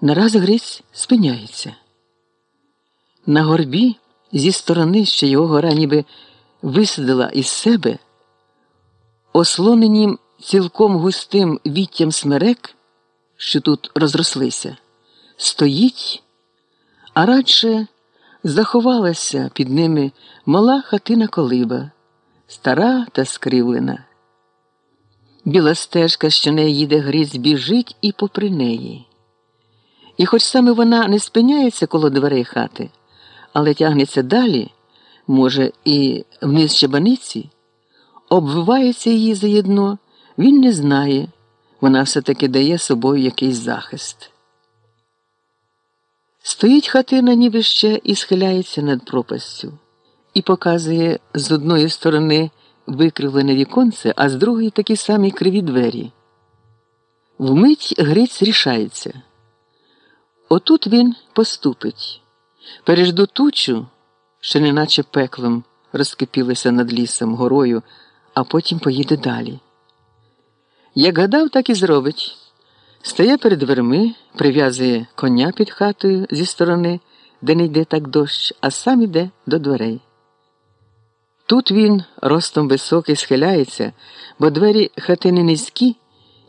Нараз Гриць спиняється. На горбі зі сторони, що його гора ніби висадила із себе, ослоненім цілком густим віттям смерек, що тут розрослися, стоїть, а радше заховалася під ними мала хатина колиба, стара та скривлена. Біла стежка, що неї їде Гриць, біжить і попри неї. І хоч саме вона не спиняється коло дверей хати, але тягнеться далі, може, і вниз щебаниці, обвивається її заєдно, він не знає, вона все-таки дає собою якийсь захист. Стоїть хатина ніби ще і схиляється над пропастю, і показує з одної сторони викривлене віконце, а з другої такі самі криві двері. Вмить Гриць рішається. Отут він поступить. Пережду тучу, що неначе пеклом розкипілася над лісом, горою, а потім поїде далі. Як гадав, так і зробить. Стає перед дверми, прив'язує коня під хатою зі сторони, де не йде так дощ, а сам іде до дверей. Тут він ростом високий схиляється, бо двері хатини низькі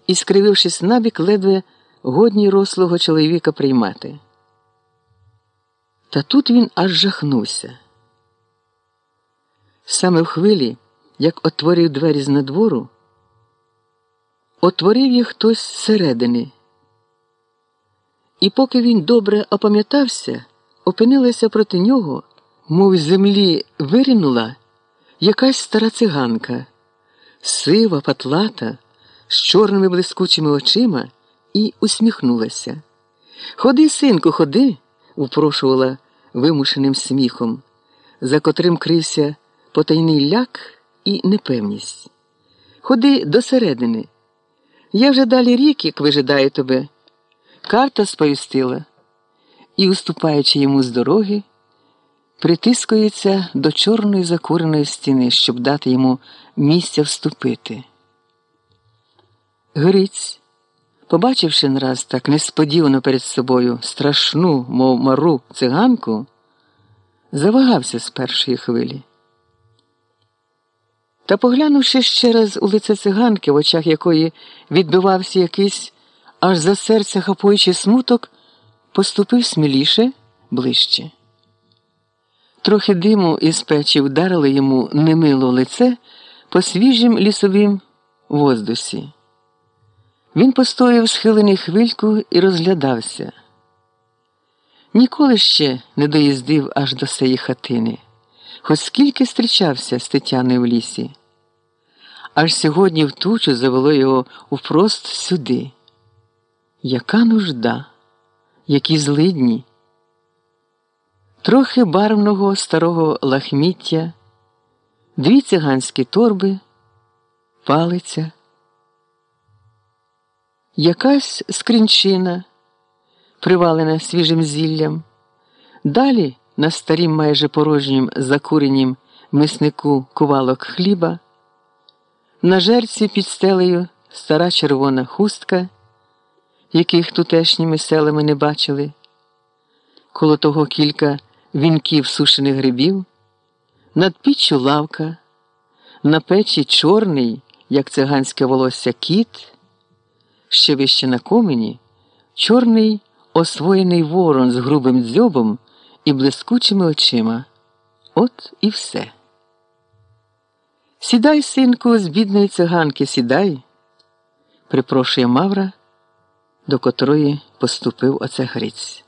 і, скривившись набік, ледве годні рослого чоловіка приймати. Та тут він аж жахнувся. Саме в хвилі, як отворив двері з надвору, отворив їх хтось зсередини. І поки він добре опам'ятався, опинилася проти нього, мов з землі вирінула якась стара циганка, сива, патлата, з чорними блискучими очима і усміхнулася. Ходи, синку, ходи, упрошувала вимушеним сміхом, за котрим крився потайний ляк і непевність. Ходи досередини. Я вже далі рік, як вижидаю тебе. Карта сповістила і, уступаючи йому з дороги, притискується до чорної закуреної стіни, щоб дати йому місця вступити. Гриць, побачивши нараз так несподівано перед собою страшну, мов мару циганку, завагався з першої хвилі. Та, поглянувши ще раз у лице циганки, в очах якої відбивався якийсь аж за серце хапуючий смуток, поступив сміліше ближче. Трохи диму із печі вдарили йому немило лице по свіжім лісовім воздусі. Він постояв схилений хвильку і розглядався. Ніколи ще не доїздив аж до сеї хатини, хоч скільки зустрічався з Тетяною в лісі. Аж сьогодні в тучу завело його впрост сюди. Яка нужда, які злидні, трохи барвного старого лахміття, дві циганські торби, палиця, якась скрінчина, привалена свіжим зіллям, далі на старім майже порожнім закуренім миснику кувалок хліба. На жерці під стелею стара червона хустка, яких тутешніми селами не бачили, коло того кілька вінків сушених грибів, над піччю лавка, на печі чорний, як циганське волосся кіт, ще вище на комені, чорний освоєний ворон з грубим дзьобом і блискучими очима. От і все. Сідай, синку, з бідної циганки, сідай, припрошує Мавра, до котрої поступив оце Гриць.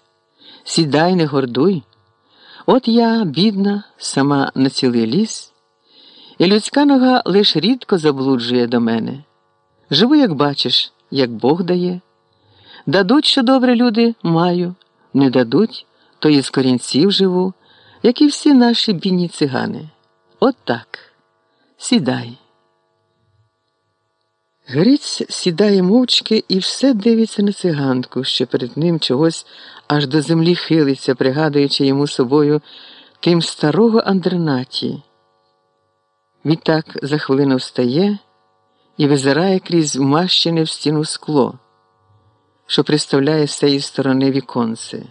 Сідай, не гордуй. От я, бідна, сама на цілий ліс, і людська нога лиш рідко заблуджує до мене. Живу, як бачиш, як Бог дає. Дадуть, що добре люди, маю, не дадуть, то і з корінців живу, як і всі наші бідні цигани. От так. Сідай. Гриць сідає мовчки і все дивиться на циганку, що перед ним чогось аж до землі хилиться, пригадуючи йому собою тим старого Андренаті. Відтак за хвилину встає і визирає крізь вмащене в стіну скло. що представляє з цієї сторони віконце.